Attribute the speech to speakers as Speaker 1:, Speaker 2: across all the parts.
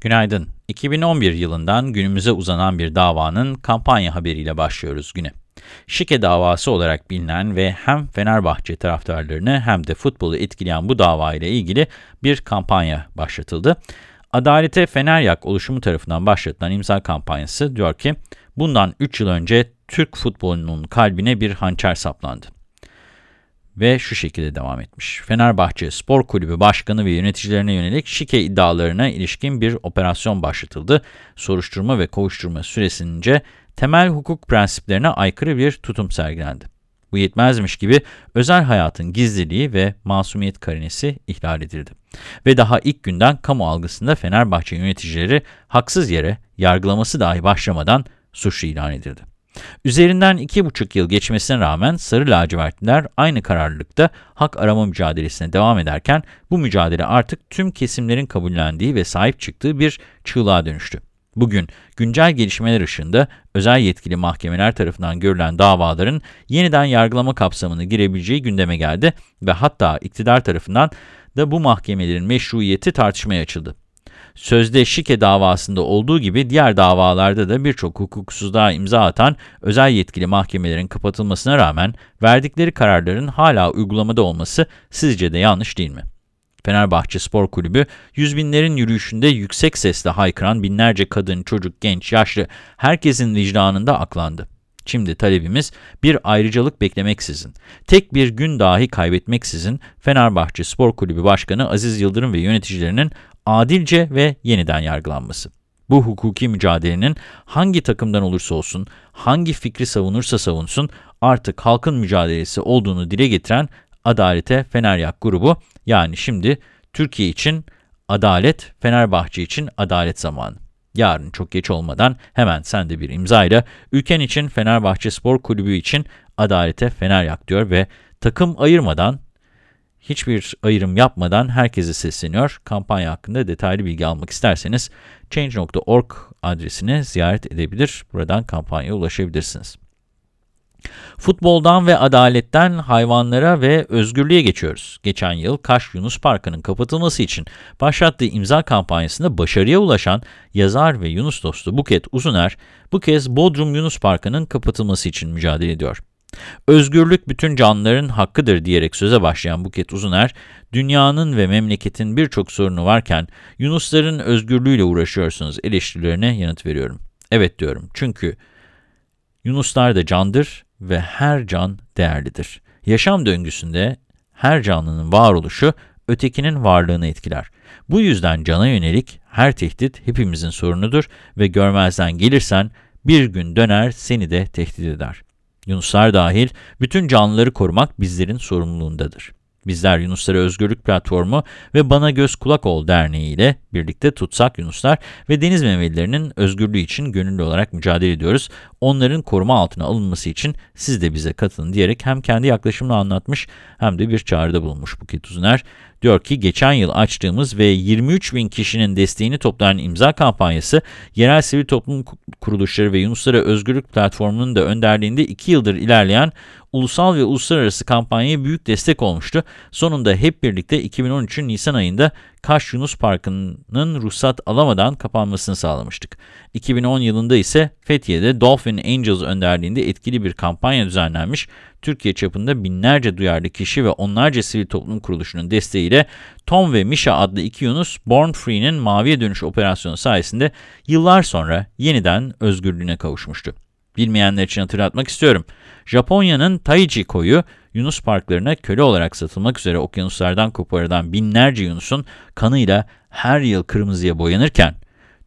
Speaker 1: Günaydın. 2011 yılından günümüze uzanan bir davanın kampanya haberiyle başlıyoruz güne. Şike davası olarak bilinen ve hem Fenerbahçe taraftarlarını hem de futbolu etkileyen bu dava ile ilgili bir kampanya başlatıldı. Adalete Feneryak oluşumu tarafından başlatılan imza kampanyası diyor ki, bundan 3 yıl önce Türk futbolunun kalbine bir hançer saplandı ve şu şekilde devam etmiş. Fenerbahçe Spor Kulübü Başkanı ve yöneticilerine yönelik şike iddialarına ilişkin bir operasyon başlatıldı. Soruşturma ve kovuşturma süresince temel hukuk prensiplerine aykırı bir tutum sergilendi. Bu yetmezmiş gibi özel hayatın gizliliği ve masumiyet karinesi ihlal edildi. Ve daha ilk günden kamu algısında Fenerbahçe yöneticileri haksız yere yargılaması dahi başlamadan suçlu ilan edildi. Üzerinden iki buçuk yıl geçmesine rağmen Sarı Lacivertliler aynı kararlılıkta hak arama mücadelesine devam ederken bu mücadele artık tüm kesimlerin kabullendiği ve sahip çıktığı bir çığlığa dönüştü. Bugün güncel gelişmeler ışığında özel yetkili mahkemeler tarafından görülen davaların yeniden yargılama kapsamını girebileceği gündeme geldi ve hatta iktidar tarafından da bu mahkemelerin meşruiyeti tartışmaya açıldı. Sözde şike davasında olduğu gibi diğer davalarda da birçok hukuksuzluğa imza atan özel yetkili mahkemelerin kapatılmasına rağmen verdikleri kararların hala uygulamada olması sizce de yanlış değil mi? Fenerbahçe Spor Kulübü, yüz binlerin yürüyüşünde yüksek sesle haykıran binlerce kadın, çocuk, genç, yaşlı, herkesin vicdanında aklandı. Şimdi talebimiz bir ayrıcalık beklemeksizin, tek bir gün dahi kaybetmeksizin Fenerbahçe Spor Kulübü Başkanı Aziz Yıldırım ve yöneticilerinin adilce ve yeniden yargılanması. Bu hukuki mücadelenin hangi takımdan olursa olsun, hangi fikri savunursa savunsun artık halkın mücadelesi olduğunu dile getiren Adalete Feneryak grubu yani şimdi Türkiye için adalet, Fenerbahçe için adalet zamanı. Yarın çok geç olmadan hemen sen de bir imzayla ülken için Fenerbahçe Spor Kulübü için adalete Feneryak diyor ve takım ayırmadan hiçbir ayrım yapmadan herkese sesleniyor. Kampanya hakkında detaylı bilgi almak isterseniz change.org adresini ziyaret edebilir. Buradan kampanyaya ulaşabilirsiniz. Futboldan ve adaletten hayvanlara ve özgürlüğe geçiyoruz. Geçen yıl Kaş Yunus Parkı'nın kapatılması için başlattığı imza kampanyasında başarıya ulaşan yazar ve Yunus dostu Buket Uzuner, bu kez Bodrum Yunus Parkı'nın kapatılması için mücadele ediyor. Özgürlük bütün canlıların hakkıdır diyerek söze başlayan Buket Uzuner, dünyanın ve memleketin birçok sorunu varken Yunusların özgürlüğüyle uğraşıyorsunuz eleştirilerine yanıt veriyorum. Evet diyorum çünkü Yunuslar da candır ve her can değerlidir. Yaşam döngüsünde her canlının varoluşu ötekinin varlığını etkiler. Bu yüzden cana yönelik her tehdit hepimizin sorunudur ve görmezden gelirsen bir gün döner seni de tehdit eder. Yunuslar dahil bütün canlıları korumak bizlerin sorumluluğundadır. Bizler Yunuslara Özgürlük Platformu ve Bana Göz Kulak Ol Derneği ile birlikte Tutsak Yunuslar ve deniz memelilerinin özgürlüğü için gönüllü olarak mücadele ediyoruz. Onların koruma altına alınması için siz de bize katılın diyerek hem kendi yaklaşımını anlatmış hem de bir çağrıda bulunmuş Buket Uzuner. Diyor ki geçen yıl açtığımız ve 23 bin kişinin desteğini toplayan imza kampanyası, yerel sivil toplum kuruluşları ve Yunuslara Özgürlük Platformu'nun da önderliğinde 2 yıldır ilerleyen ulusal ve uluslararası kampanyaya büyük destek olmuştu. Sonunda hep birlikte 2013'ün Nisan ayında Kaş Yunus Parkı'nın ruhsat alamadan kapanmasını sağlamıştık. 2010 yılında ise Fethiye'de Dolphin Angels önderliğinde etkili bir kampanya düzenlenmiş. Türkiye çapında binlerce duyarlı kişi ve onlarca sivil toplum kuruluşunun desteğiyle Tom ve Misha adlı iki Yunus Born Free'nin maviye dönüş operasyonu sayesinde yıllar sonra yeniden özgürlüğüne kavuşmuştu. Bilmeyenler için hatırlatmak istiyorum. Japonya'nın Taiji koyu, Yunus parklarına köle olarak satılmak üzere okyanuslardan koparılan binlerce Yunus'un kanıyla her yıl kırmızıya boyanırken,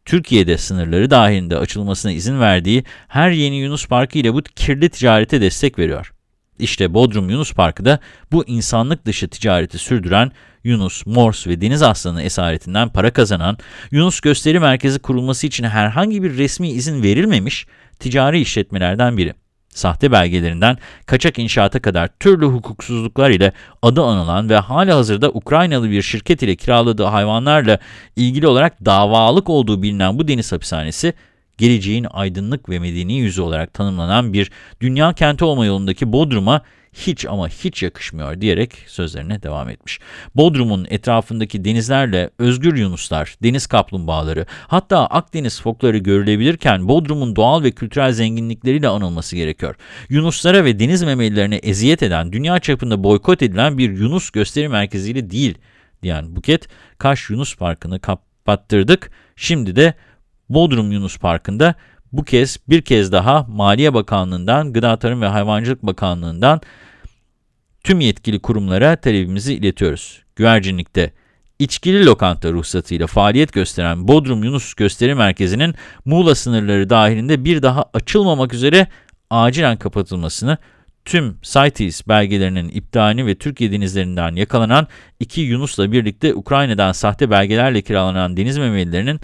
Speaker 1: Türkiye'de sınırları dahilinde açılmasına izin verdiği her yeni Yunus Parkı ile bu kirli ticarete destek veriyor. İşte Bodrum Yunus Parkı da bu insanlık dışı ticareti sürdüren Yunus, Mors ve deniz aslanı esaretinden para kazanan, Yunus Gösteri Merkezi kurulması için herhangi bir resmi izin verilmemiş ticari işletmelerden biri. Sahte belgelerinden kaçak inşaata kadar türlü hukuksuzluklar ile adı anılan ve hala hazırda Ukraynalı bir şirket ile kiraladığı hayvanlarla ilgili olarak davalık olduğu bilinen bu deniz hapishanesi, geleceğin aydınlık ve medeni yüzü olarak tanımlanan bir dünya kenti olma yolundaki Bodrum'a hiç ama hiç yakışmıyor diyerek sözlerine devam etmiş. Bodrum'un etrafındaki denizlerle özgür yunuslar, deniz kaplumbağaları, hatta Akdeniz fokları görülebilirken Bodrum'un doğal ve kültürel zenginlikleriyle anılması gerekiyor. Yunuslara ve deniz memelilerine eziyet eden, dünya çapında boykot edilen bir Yunus gösteri merkeziyle değil diyen Buket, Kaş Yunus Parkı'nı kapattırdık, şimdi de Bodrum Yunus Parkı'nda bu kez bir kez daha Maliye Bakanlığı'ndan, Gıda Tarım ve Hayvancılık Bakanlığı'ndan tüm yetkili kurumlara talebimizi iletiyoruz. Güvercinlikte içkili lokanta ruhsatıyla faaliyet gösteren Bodrum Yunus Gösteri Merkezi'nin Muğla sınırları dahilinde bir daha açılmamak üzere acilen kapatılmasını, tüm CITES belgelerinin iptalini ve Türkiye denizlerinden yakalanan iki Yunus'la birlikte Ukrayna'dan sahte belgelerle kiralanan deniz memelilerinin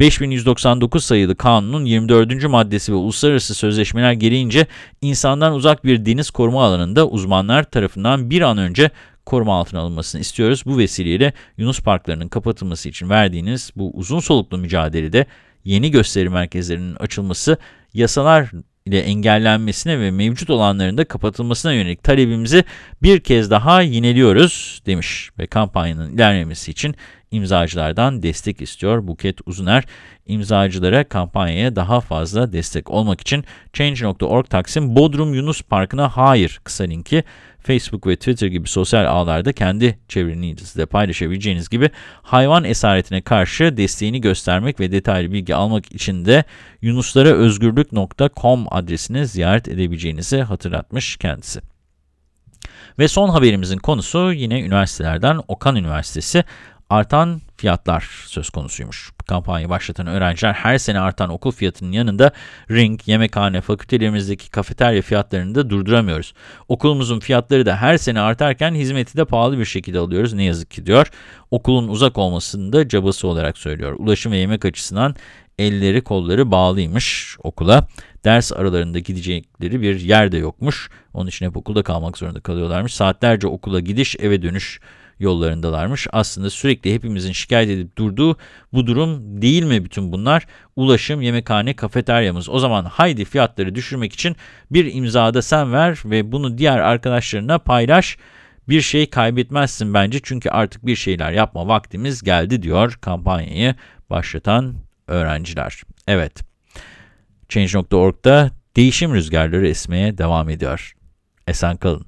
Speaker 1: 5199 sayılı kanunun 24. maddesi ve uluslararası sözleşmeler gereğince insandan uzak bir deniz koruma alanında uzmanlar tarafından bir an önce koruma altına alınmasını istiyoruz. Bu vesileyle Yunus parklarının kapatılması için verdiğiniz bu uzun soluklu mücadelede yeni gösteri merkezlerinin açılması, yasalar ile engellenmesine ve mevcut olanların da kapatılmasına yönelik talebimizi bir kez daha yineliyoruz demiş ve kampanyanın ilerlemesi için imzacılardan destek istiyor. Buket Uzuner, imzacılara kampanyaya daha fazla destek olmak için Change.org Taksim Bodrum Yunus Parkı'na hayır kısa linki Facebook ve Twitter gibi sosyal ağlarda kendi çevrenizde paylaşabileceğiniz gibi hayvan esaretine karşı desteğini göstermek ve detaylı bilgi almak için de yunuslaraözgürlük.com adresini ziyaret edebileceğinizi hatırlatmış kendisi. Ve son haberimizin konusu yine üniversitelerden Okan Üniversitesi artan fiyatlar söz konusuymuş. Kampanya başlatan öğrenciler her sene artan okul fiyatının yanında ring, yemekhane, fakültelerimizdeki kafeterya fiyatlarını da durduramıyoruz. Okulumuzun fiyatları da her sene artarken hizmeti de pahalı bir şekilde alıyoruz ne yazık ki diyor. Okulun uzak olmasını da cabası olarak söylüyor. Ulaşım ve yemek açısından elleri kolları bağlıymış okula. Ders aralarında gidecekleri bir yer de yokmuş. Onun için hep okulda kalmak zorunda kalıyorlarmış. Saatlerce okula gidiş eve dönüş yollarındalarmış. Aslında sürekli hepimizin şikayet edip durduğu bu durum değil mi bütün bunlar? Ulaşım, yemekhane, kafeteryamız. O zaman haydi fiyatları düşürmek için bir imzada sen ver ve bunu diğer arkadaşlarına paylaş. Bir şey kaybetmezsin bence çünkü artık bir şeyler yapma vaktimiz geldi diyor kampanyayı başlatan öğrenciler. Evet, Change.org'da değişim rüzgarları esmeye devam ediyor. Esen kalın.